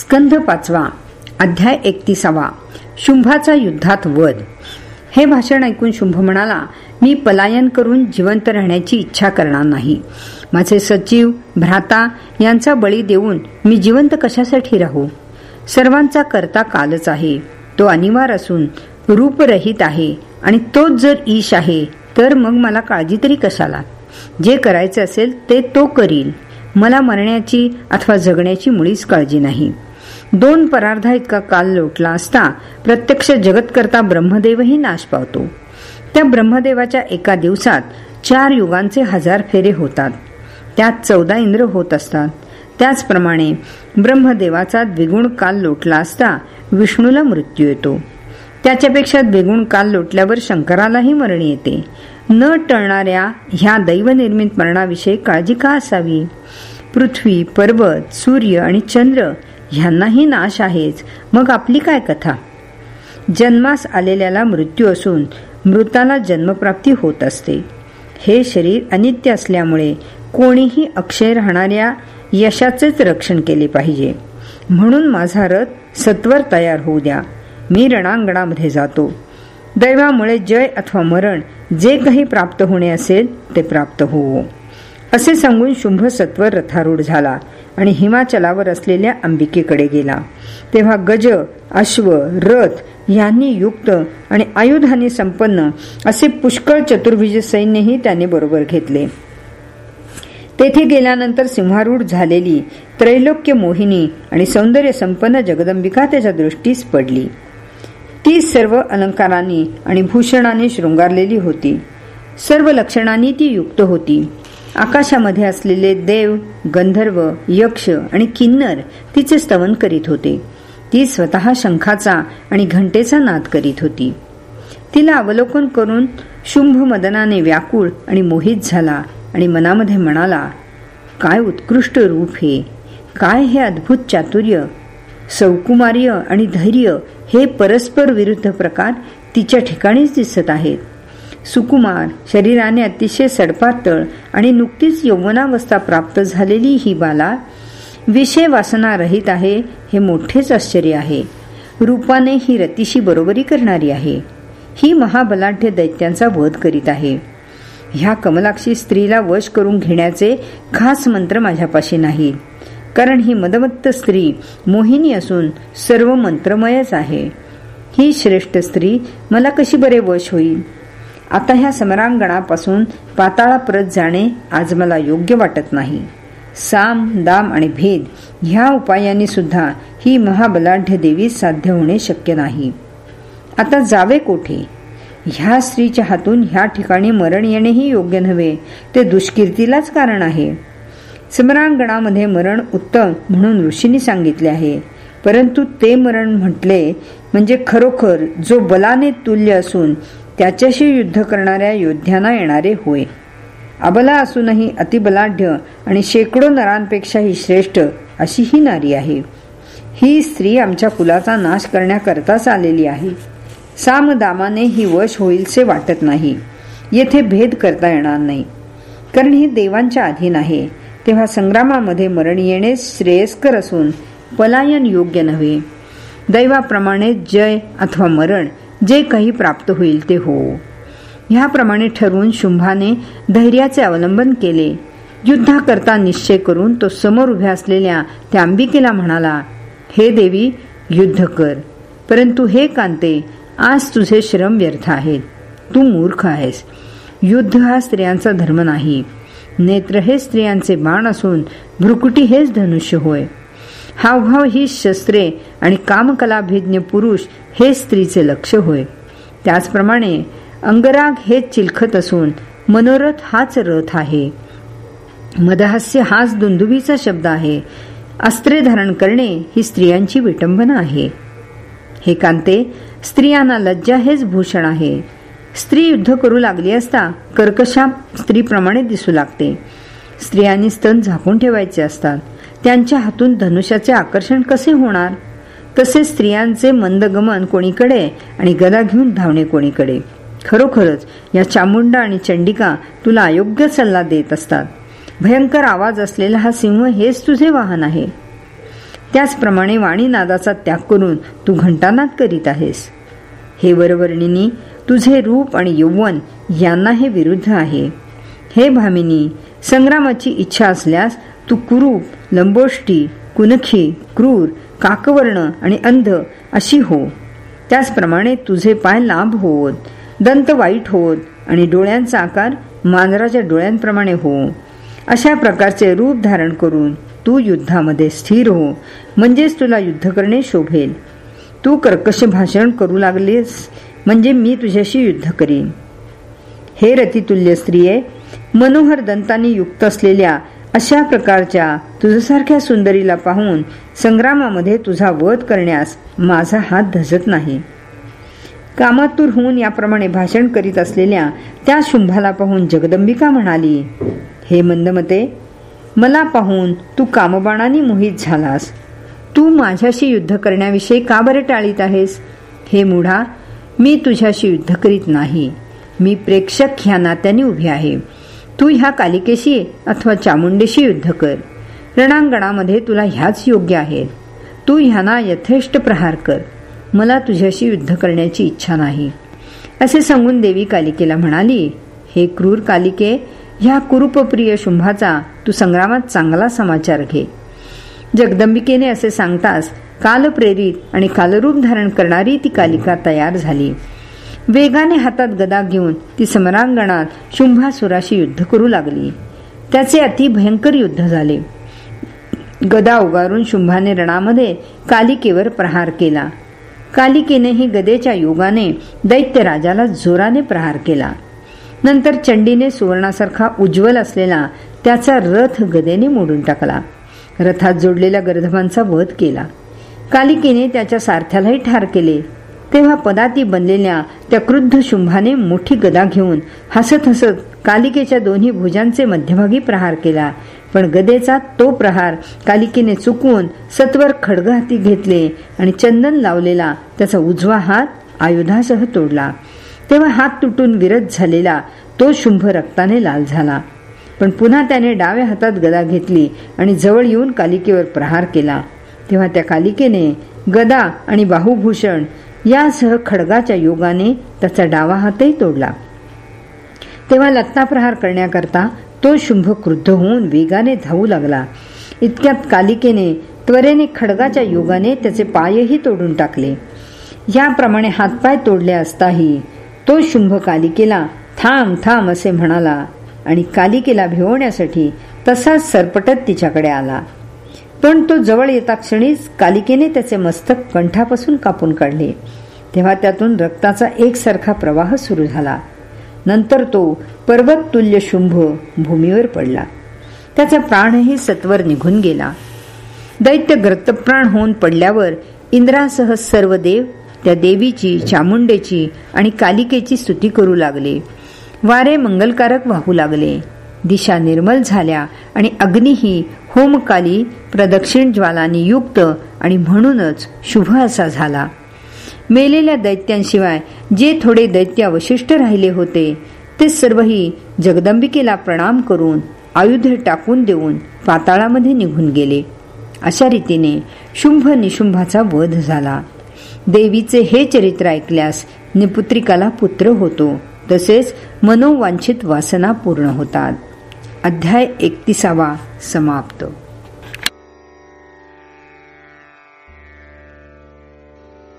स्कंध पाचवा अध्याय एकतीसावा शुंभाचा युद्धात वध. हे भाषण ऐकून शुंभ म्हणाला मी पलायन करून जिवंत राहण्याची इच्छा करणार नाही. माझे सचिव भ्राता यांचा बळी देऊन मी जिवंत कशासाठी राहू? सर्वांचा करता कालच आहे. तो अनिवार्य असून रूपरहित आहे आणि तोच जर ईश आहे तर मग मला काळजी तरी कशाला? जे करायचे असेल ते तो करील. मला मरण्याची अथवा जगण्याची मुळीच काळजी नाही. दोन परार्धा इतका काल लोटला असता प्रत्यक्ष जगतकर्ता ब्रह्मदेवही नाश पावतो. त्या ब्रह्मदेवाच्या एका दिवसात चार युगांचे हजार फेरे होतात. त्यात चौदा इंद्र होत असतात. त्याचप्रमाणे ब्रह्मदेवाचा द्विगुण काल लोटला असता विष्णूला मृत्यू येतो. त्याच्यापेक्षा द्विगुण काल लोटल्यावर शंकरालाही मरण येते. न टळणाऱ्या ह्या दैवनिर्मित मरणाविषयी काळजी का असावी? पृथ्वी पर्वत सूर्य आणि चंद्र ह्यांनाही नाश आहेच. मग आपली काय कथा? जन्मास आलेल्याला मृत्यू असून मृताला जन्मप्राप्ती होत असते. हे शरीर अनित्य असल्यामुळे कोणीही अक्षय राहणाऱ्या यशाचेच रक्षण केले पाहिजे. म्हणून माझा रथ सत्वर तयार होऊ द्या. मी रणांगणामध्ये जातो. दैवामुळे जय अथवा मरण जे काही प्राप्त होणे असेल ते प्राप्त होवो. असे सांगून शुंभ सत्वर रथारूढ झाला आणि हिमाचलावर असलेल्या अंबिकेकडे गेला. तेव्हा गज अश्व रथ यांनी युक्त आणि आयुधाने संपन्न असे पुष्कळ चतुर्भुज सैन्यही त्याने बरोबर घेतले. तेथे गेल्यानंतर सिंहारूढ झालेली त्रैलोक्य मोहिनी आणि सौंदर्य संपन्न जगदंबिका त्याच्या दृष्टीस पडली. ती सर्व अलंकारांनी आणि भूषणाने शृंगारलेली होती. सर्व लक्षणांनी ती युक्त होती. आकाशामध्ये असलेले देव गंधर्व यक्ष आणि किन्नर तिचे स्तवन करीत होते. ती स्वतः शंखाचा आणि घंटेचा नाद करीत होती. तिला अवलोकन करून शुंभ मदनाने व्याकुळ आणि मोहित झाला आणि मनामध्ये म्हणाला काय उत्कृष्ट रूप हे! काय हे अद्भुत चातुर्य! सौकुमार्य आणि धैर्य हे परस्पर विरुद्ध प्रकार तिच्या ठिकाणीच दिसत आहेत. सुकुमार शरीराने अतिशय सडपातळ आणि नुकतीच यौवनावस्था प्राप्त झालेली ही बाला विषय वासना रहित आहे हे मोठेच आश्चर्य आहे. रूपाने ही रतीशी बरोबरी करणारी आहे. ही महाबलाढ्य दैत्यांचा वध करीत आहे. ह्या कमलाक्षी स्त्रीला वश करून घेण्याचे खास मंत्र माझ्यापाशी नाही. कारण ही मदमत्त स्त्री मोहिनी असून सर्व मंत्रमयच आहे. ही श्रेष्ठ स्त्री मला कशी बरे वश होईल? आता ह्या समरांगणापासून पाताळाप्रत जाणे आज मला योग्य वाटत नाही. साम दाम आणि भेद ह्या उपायांनी सुद्धा ही महाबलाढ्य देवी साध्य होणे शक्य नाही. आता जावे कोठे? ह्या स्त्रीच्या हातून ह्या ठिकाणी मरण येणेही योग्य नव्हे ते दुष्कीर्तीलाच कारण आहे. समरांगणामध्ये मरण उत्तम म्हणून ऋषींनी सांगितले आहे. परंतु ते मरण म्हटले म्हणजे खरोखर जो बलाने तुल्य असून त्याच्याशी युद्ध करणाऱ्या योद्ध्यांना येणारे होय. अबला असूनही अतिबलाढ्य आणि शेकडो नरांपेक्षाही श्रेष्ठ अशी ही नारी आहे. ही स्त्री आमच्या कुलाचा नाश करण्याकरताच आलेली आहे. सामदामाने ही वश होईलसे वाटत नाही. येथे भेद करता येणार नाही. कारण ही देवांच्या अधीन आहे. तेव्हा संग्रामामध्ये मरण येणे श्रेयस्कर असून पलायन योग्य नव्हे. दैवाप्रमाणे जय अथवा मरण जे काही प्राप्त होईल ते हो. ह्याप्रमाणे ठरवून शुंभाने धैर्याचे अवलंबन केले. युद्धाकरता निश्चय करून तो समोर उभ्या असलेल्या त्या अंबिकेला म्हणाला हे देवी युद्ध कर. परंतु हे कांते आज तुझे श्रम व्यर्थ आहेत. तू मूर्ख आहेस. युद्ध हा स्त्रियांचा धर्म नाही. नेत्र हे स्त्रियांचे बाण असून भ्रुकुटी हेच धनुष्य होय. हावभाव ही शस्त्रे आणि कामकलाभिज्ञ पुरुष हे स्त्रीचे लक्ष होय. त्याचप्रमाणे अंगराग हेच चिलखत असून मनोरथ हाच रथ आहे. मदहास्य हाच दुंदुबीचा शब्द आहे. अस्त्रे धारण करणे ही स्त्रियांची विटंबना आहे. हे कांते स्त्रियांना लज्जा हेच भूषण आहे. स्त्री युद्ध करू लागली असता कर्कशा स्त्रीप्रमाणे दिसू लागते. स्त्रियांनी स्तन झाकून ठेवायचे असतात. त्यांच्या हातून धनुष्याचे आकर्षण कसे होणार? तसे स्त्रियांचे मंदगमन कोणीकडे आणि गदा घेऊन धावणे कोणीकडे? खरोखरच या चामुंडा आणि चंडिका तुला अयोग्य सल्ला देत असतात. भयंकर आवाज असलेला हा सिंह हेच तुझे वाहन आहे. त्याचप्रमाणे वाणीनादाचा त्याग करून तू घंटानाद करीत आहेस. हे वरवर्णिनी तुझे रूप आणि यौवन यांना हे विरुद्ध आहे. हे भामिनी संग्रामाची इच्छा असल्यास तू कुरूप लंबोष्टी कुनखी क्रूर काकवर्ण आणि अंध अशी हो. त्याचप्रमाणे तुझे पाय लांब होत दंत वाईट होत आणि डोळ्यांचा आकार मांजराच्या डोळ्यांप्रमाणे हो. अशा प्रकारचे रूप धारण करून तू युद्धामध्ये स्थिर हो म्हणजेच तुला युद्ध करणे शोभेल. तू कर्कश भाषण करू लागलीस म्हणजे मी तुझ्याशी युद्ध करीन. हे रतितुल्य स्त्रिये मनोहर दंतांनी युक्त असलेल्या अशा प्रकारच्या तुझ्यासारख्या सुंदरीला पाहून संग्रामामध्ये तुझा वध करण्यास माझा हात धजत नाही. कामातूर होऊन याप्रमाणे भाषण करीत असलेल्या त्या शुंभाला पाहून जगदंबिका म्हणाली हे मंदमते मला पाहून तू कामबाणाने मोहित झालास. तू माझ्याशी युद्ध करण्याविषयी का बरे टाळीत आहेस? हे मुढा मी तुझ्याशी युद्ध करीत नाही. मी प्रेक्षक ह्या नात्याने उभी आहे. तू ह्या कालिकेशी अथवा चामुंडेशी युद्ध कर. रणांगणामध्ये तुला ह्याच योग्य आहेत. तू ह्यांना यथेष्ट प्रहार कर. मला तुझ्याशी युद्ध करण्याची इच्छा नाही. असे सांगून देवी कालिकेला म्हणाली हे क्रूर कालिके ह्या कुरूपप्रिय शुंभाचा तू संग्रामात चांगला समाचार घे. जगदंबिकेने असे सांगताच कालप्रेरित आणि कालरूप धारण करणारी ती कालिका तयार झाली. वेगाने हातात गदा घेऊन ती समरांगणात शुंभासुराशी युद्ध करू लागली. त्याचे अति भयंकर युद्ध झाले. गदा उगारून शुंभाने रणामध्ये कालिकेवर प्रहार केला. कालिकेनेही गदेच्या योगाने दैत्य राजाला जोराने प्रहार केला. नंतर चंडीने सुवर्णासारखा उज्ज्वल असलेला त्याचा रथ गदेने मोडून टाकला. रथात जोडलेल्या गर्धमांचा वध केला. कालिकेने त्याच्या सारथ्यालाही ठार केले. तेव्हा पदाती बनलेल्या त्या क्रुद्ध शुंभाने मोठी गदा घेऊन हसत हसत कालिकेच्या दोन्ही भुजांचे मध्यभागी प्रहार केला. पण गदेचा तो प्रहार कालिकेने चुकवून सत्वर खडग हाती घेतले आणि चंदन लावलेला त्याचा उजवा हात आयुधासह तोडला. तेव्हा हात तुटून विरत झालेला तो शुंभ रक्ताने लाल झाला. पण पुन्हा त्याने डाव्या हातात गदा घेतली आणि जवळ येऊन कालिकेवर प्रहार केला. तेव्हा त्या कालिकेने गदा आणि बाहुभूषण यासह खडगाच्या योगाने त्याचा डावा हातही तोडला. तेव्हा लत्ता प्रहार करण्याकरता तो शुंभ क्रुद्ध होऊन वेगाने धावू लागला. इतक्यात कालिकेने त्वरेने खडगाच्या योगाने त्याचे पायही तोडून टाकले. याप्रमाणे हातपाय तोडले असताही तो शुंभ कालिकेला थांब थांब असे म्हणाला आणि कालिकेला भिवण्यासाठी तसाच सरपटत तिच्याकडे आला. पण तो जवळ येता क्षणीच कालिकेने त्याचे मस्तक कंठापासून कापून काढले. तेव्हा त्यातून रक्ताचा एकसारखा प्रवाह सुरू झाला. नंतर तो पर्वत तुल्य शुंभ भूमीवर पडला. त्याचा प्राणही सत्वर निघून गेला. दैत्य ग्रतप्राण होऊन पडल्यावर इंद्रासह सर्व देव त्या देवीची चामुंडेची आणि कालिकेची स्तुती करू लागले. वारे मंगलकारक वाहू लागले. दिशा निर्मल झाल्या आणि अग्निही होमकाली प्रदक्षिण ज्वालांनी युक्त आणि म्हणूनच शुभ असा झाला. मेलेल्या दैत्यांशिवाय जे थोडे दैत्य अवशिष्ट राहिले होते ते सर्वही जगदंबिकेला प्रणाम करून आयुध टाकून देऊन पाताळामध्ये निघून गेले. अशा रीतीने शुंभ निशुंभाचा वध झाला. देवीचे हे चरित्र ऐकल्यास निपुत्रिकाला पुत्र होतो तसेच मनोवांछित वासना पूर्ण होतात. अध्याय एकतीसावा समाप्त.